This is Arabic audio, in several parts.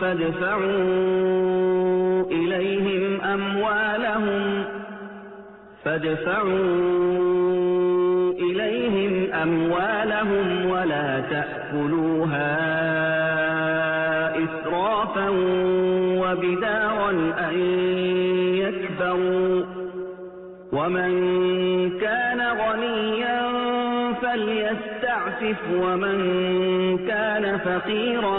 فادفعوا إليهم أموالهم فادفعوا إليهم أموالهم ولا تأكلوها إسرافا وبدارا أن يكبروا ومن كان غنيا فليستعفف ومن كان فقيرا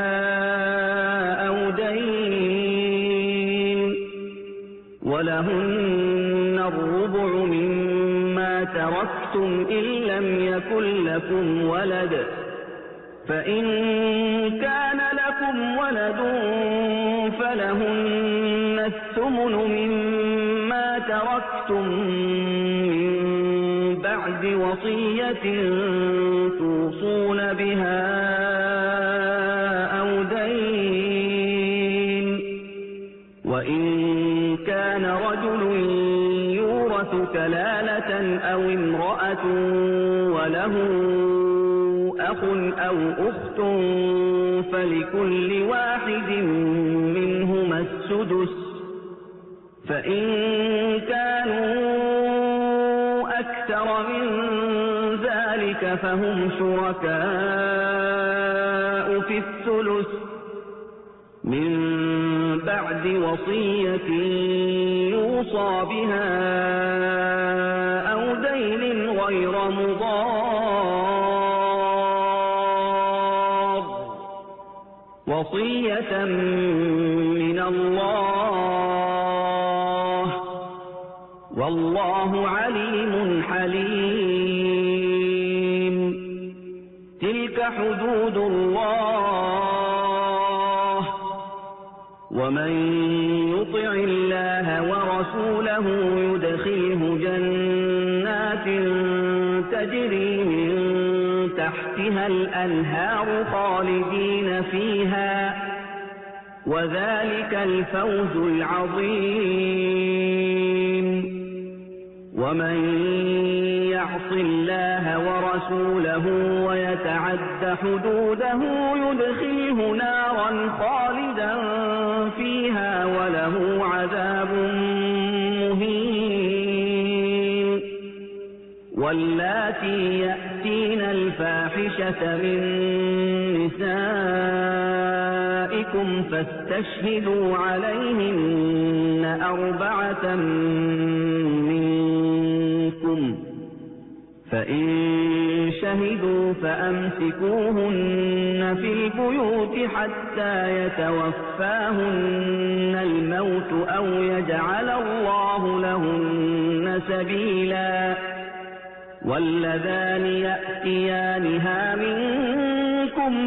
تركتم إن لم يكن لكم ولد فإن كان لكم ولد فلهن الثمن مما تركتم من بعد وصية أخ أو أخت فلكل واحد منهما السدس فإن كانوا أكثر من ذلك فهم شركاء في الثلث. من بعد وصية يوصى بها وصية من الله. والله عليم حليم. تلك حدود الله. ومن يطع الله ورسوله يدخله جنات تجري من تحتها الأنهار خالدين وذلك الفوز العظيم. ومن يعص الله ورسوله ويتعد حدوده يدخله نارا خالدا فيها وله عذاب مهين. واللاتي يأتين الفاحشة من نسائكم فاستشهدوا عليهن أربعة منكم. فإن شهدوا فأمسكوهن في البيوت حتى يتوفاهن الموت أو يجعل الله لهن سبيلا. واللذان يأتيانها منكم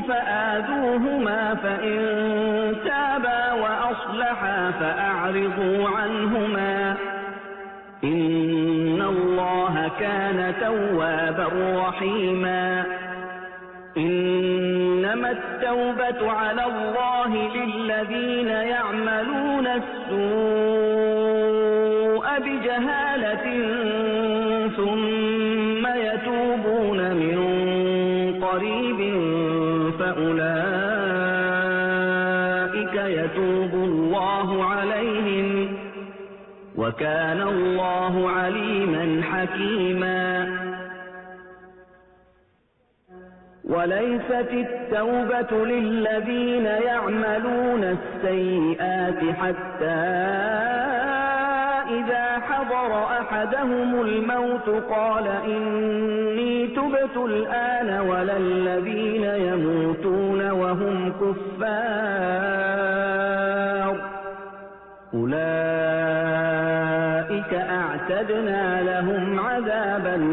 فآذوهما فإن تابا وأصلحا فأعرضوا عنهما إن الله كان توابا رحيما إنما التوبة على الله للذين يعملون السوء وكان الله عليما حكيما. وليست التوبة للذين يعملون السيئات حتى إذا حضر أحدهم الموت قال إني تبت الآن ولا الذين يموتون وهم كفار. أولئك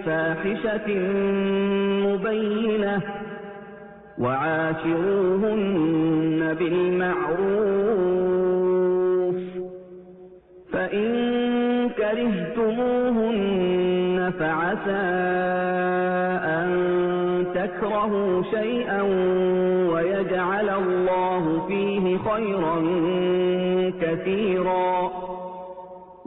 بفاحشة مبينة وعاشروهن بالمعروف فإن كرهتموهن فعسى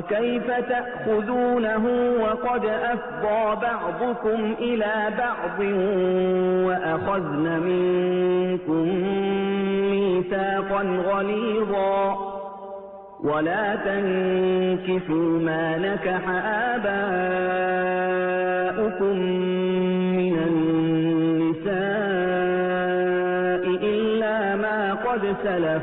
وكيف تأخذونه وقد أفضى بعضكم إلى بعض وأخذن منكم ميثاقا غليظا ولا تنكفوا ما نكح آباؤكم من النساء إلا ما قد سلف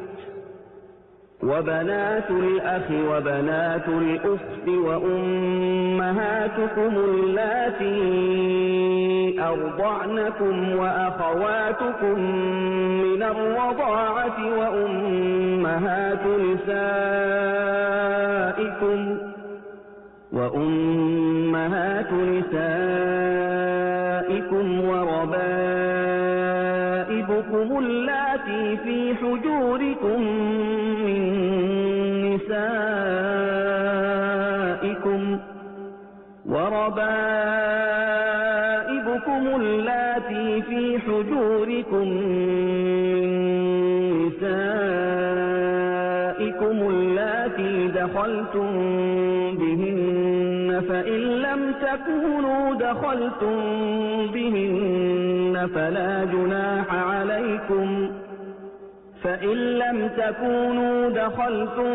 وبنات الأخ وبنات الأخت وأمهاتكم اللاتي أرضعنكم وأخواتكم من الرضاعة وأمهات نسائكم وأمهات نسائكم دخلتم بهن فإن لم تكونوا دخلتم بهن فلا جناح عليكم فإن لم تكونوا دخلتم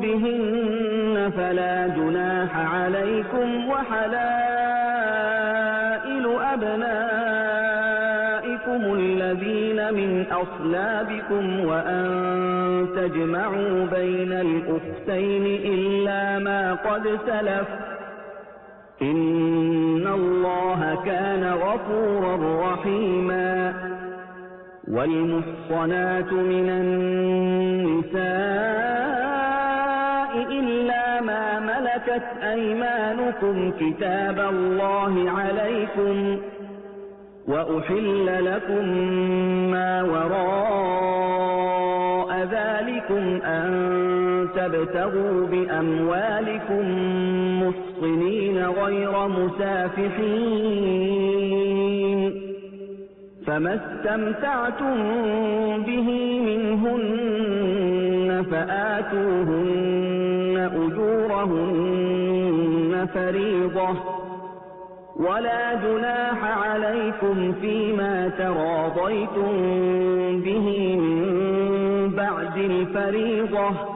بهن فلا جناح عليكم وحلائل أبنائكم الذين من أصلابكم وأن تجمعوا بين الأختين إلا ما قد سلف. إن الله كان غفورا رحيما. والمحصنات من النساء إلا ما ملكت أيمانكم كتاب الله عليكم. وأحل لكم ما وراء ذلكم أن تبتغوا بأموالكم محصنين غير مسافحين فما استمتعتم به منهن فآتوهن أجورهن فريضة ولا جناح عليكم فيما تراضيتم به من بالفريضة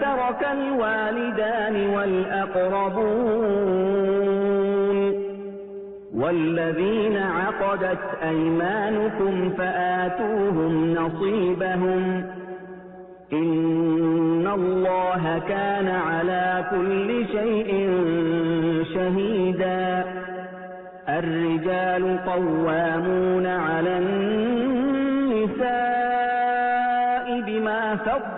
ترك الوالدان والأقربون والذين عقدت أيمانكم فآتوهم نصيبهم إن الله كان على كل شيء شهيدا الرجال قوامون على النساء بما فضل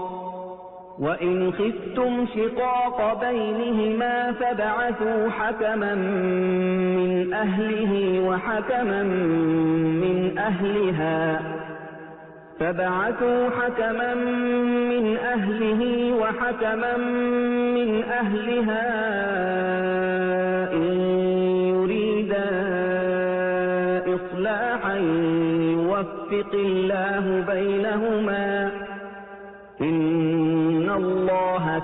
وإن خفتم شقاق بينهما فبعثوا حكما من أهله وحكما من أهلها فبعثوا حكما من أهله وحكما من أهلها إن يريدا إصلاحا يوفق الله بينهما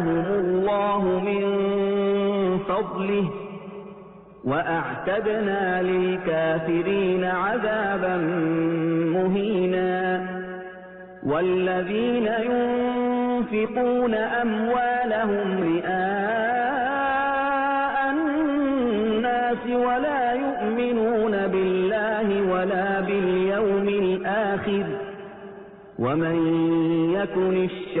آتاهم الله من فضله وأعتدنا للكافرين عذابا مهينا والذين ينفقون أموالهم رئاء الناس ولا يؤمنون بالله ولا باليوم الآخر ومن يكن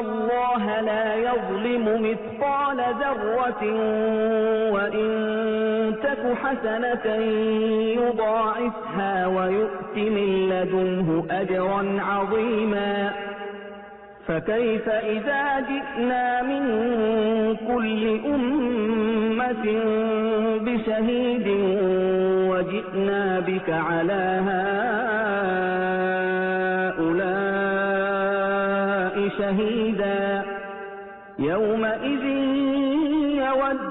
الله لا يظلم مثقال ذرة وإن تك حسنة يضاعفها ويؤت من لدنه أجرا عظيما. فكيف إذا جئنا من كل أمة بشهيد وجئنا بك على هؤلاء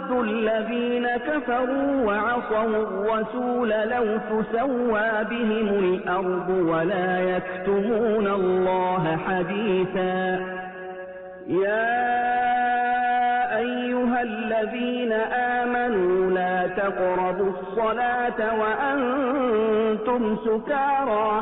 يود الذين كفروا وعصوا الرسول لو تسوى بهم الأرض ولا يكتمون الله حديثا يا أيها الذين آمنوا لا تقربوا الصلاة وأنتم سكارى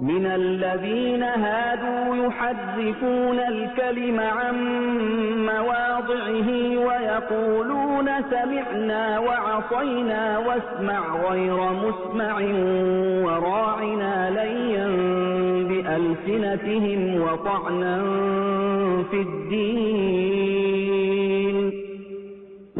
من الذين هادوا يحذفون الكلم عن مواضعه ويقولون سمعنا وعصينا واسمع غير مسمع وراعنا ليا بألسنتهم وطعنا في الدين.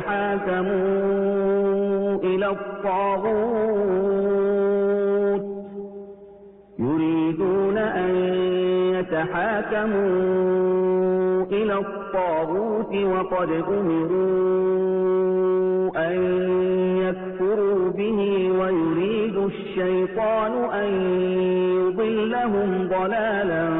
يتحاكموا إلى الطاغوت. يريدون أن يتحاكموا إلى الطاغوت وقد أمروا أن يكفروا به ويريد الشيطان أن يضلهم ضلالا.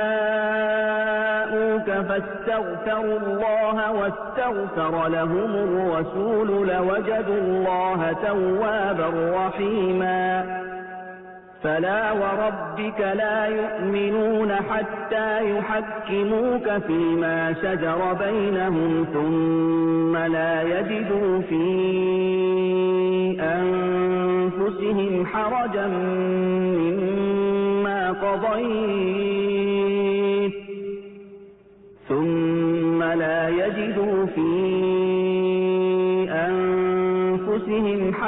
فاستغفروا الله واستغفر لهم الرسول لوجدوا الله توابا رحيما. فلا وربك لا يؤمنون حتى يحكموك فيما شجر بينهم ثم لا يجدوا في أنفسهم حرجا مما قضيت.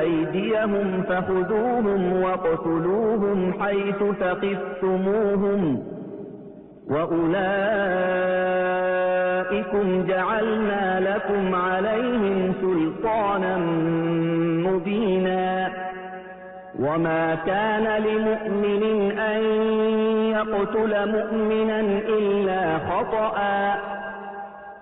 أيديهم فخذوهم واقتلوهم حيث ثقفتموهم وأولئكم جعلنا لكم عليهم سلطانا مبينا وما كان لمؤمن أن يقتل مؤمنا إلا خطأ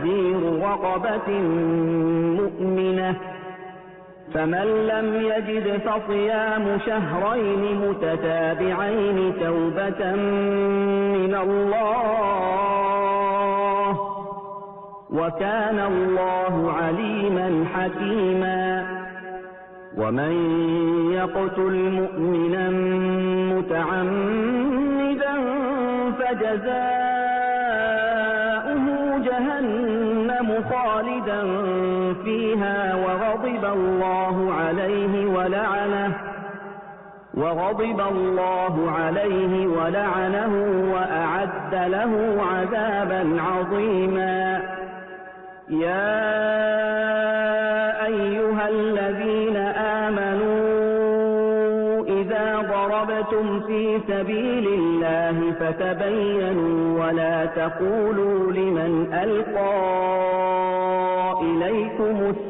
وتحرير رقبة مؤمنة. فمن لم يجد فصيام شهرين متتابعين توبة من الله وكان الله عليما حكيما. ومن يقتل مؤمنا متعمدا فجزاؤه الله عليه ولعنه وغضب الله عليه ولعنه وأعد له عذابا عظيما. يا أيها الذين آمنوا إذا ضربتم في سبيل الله فتبينوا ولا تقولوا لمن ألقى إليكم السلام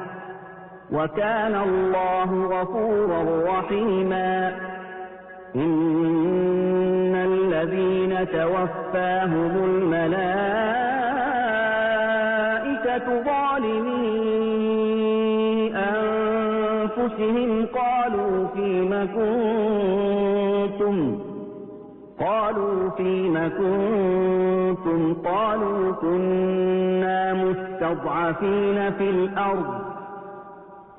وكان الله غفورا رحيما. إن الذين توفاهم الملائكة ظالمي أنفسهم قالوا فيم كنتم؟ قالوا فيم كنتم؟ قالوا كنا مستضعفين في الأرض.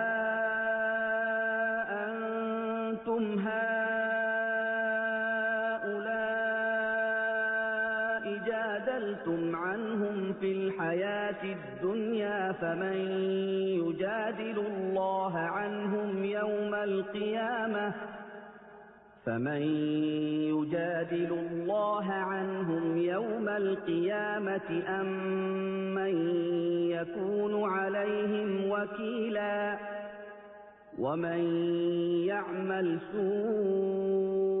جادلتم عنهم في الحياة الدنيا فمن يجادل الله عنهم يوم القيامة فمن يجادل الله عنهم يوم القيامة أم من يكون عليهم وكيلا ومن يعمل سوءا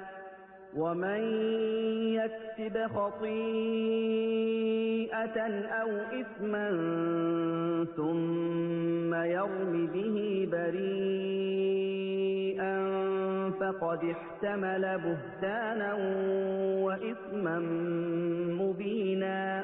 ومن يكسب خطيئة أو إثما ثم يرم به بريئا فقد احتمل بهتانا وإثما مبينا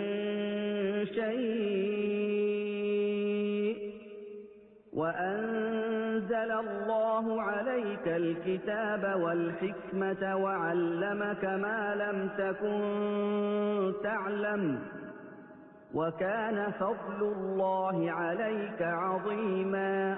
الله عليك الكتاب والحكمة وعلمك ما لم تكن تعلم وكان فضل الله عليك عظيما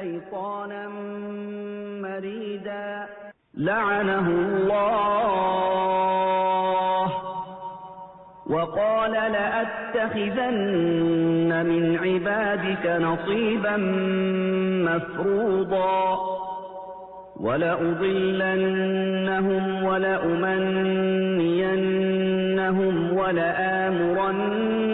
شيطانا مريدا. لعنه الله. وقال لأتخذن من عبادك نصيبا مفروضا. ولأضلنهم ولأمنينهم ولآمرنهم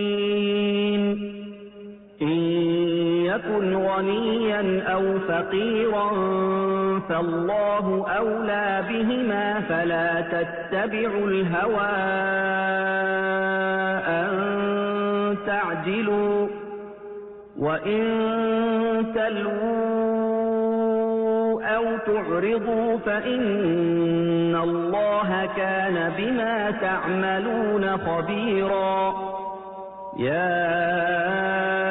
إن يكن غنيا أو فقيرا فالله أولى بهما فلا تتبعوا الهوى أن تعجلوا وإن تلووا أو تعرضوا فإن الله كان بما تعملون خبيرا يا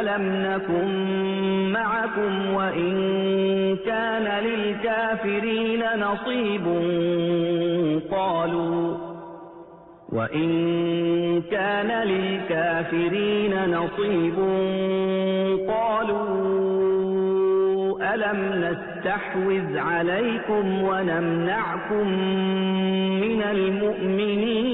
ألم نكن معكم وإن كان للكافرين نصيب قالوا وإن كان للكافرين نصيب قالوا ألم نستحوذ عليكم ونمنعكم من المؤمنين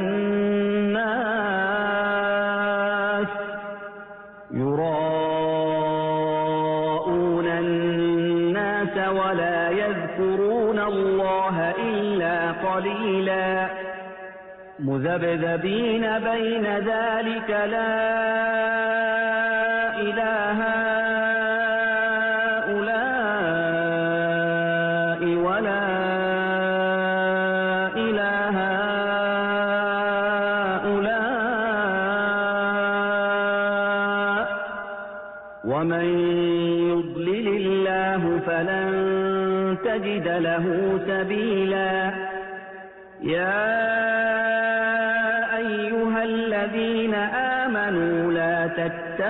مذبذبين بين ذلك لا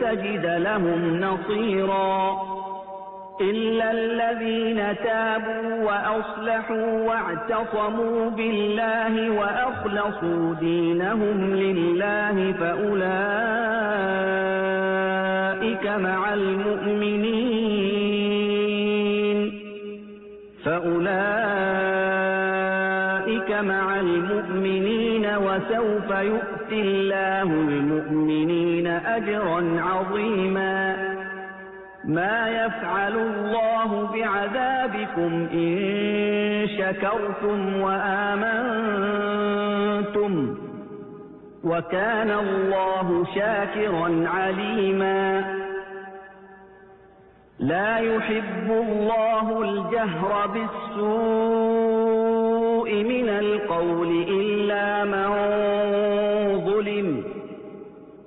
تجد لهم نصيرا. إلا الذين تابوا وأصلحوا واعتصموا بالله وأخلصوا دينهم لله فأولئك مع المؤمنين. فأولئك مع المؤمنين وسوف يؤتي الله المؤمنين أجرا عظيما. ما يفعل الله بعذابكم إن شكرتم وآمنتم. وكان الله شاكرا عليما. لا يحب الله الجهر بالسوء من القول إلا من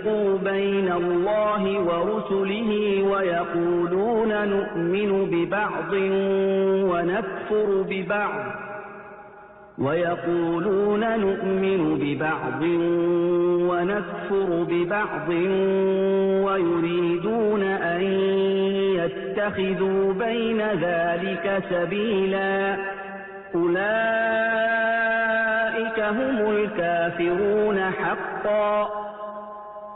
يفرقوا بين الله ورسله ويقولون نؤمن ببعض ونكفر ببعض ويقولون نؤمن ببعض ونكفر ببعض ويريدون أن يتخذوا بين ذلك سبيلا أولئك هم الكافرون حقا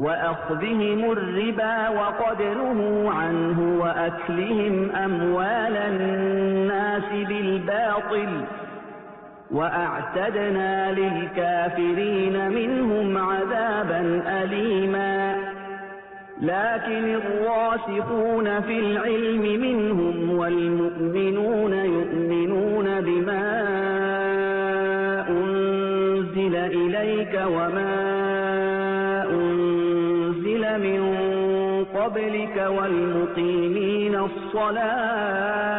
وأخذهم الربا وقدره عنه وأكلهم أموال الناس بالباطل وأعتدنا للكافرين منهم عذابا أليما. لكن الراسخون في العلم منهم والمؤمنون يؤمنون بما أنزل إليك وما قبلك والمقيمين الصلاة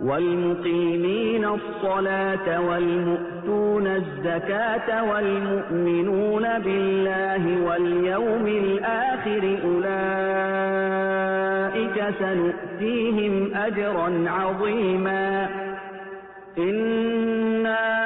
والمقيمين الصلاة والمؤتون الزكاة والمؤمنون بالله واليوم الآخر أولئك سنؤتيهم أجرا عظيما. إنا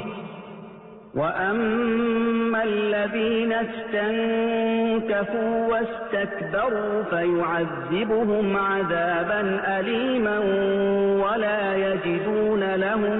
وأما الذين استنكفوا واستكبروا فيعذبهم عذابا أليما ولا يجدون لهم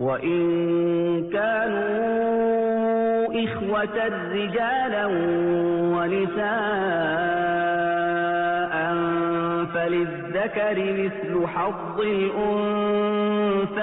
وإن كانوا إخوة رجالا ونساء فللذكر مثل حظ الأنثيين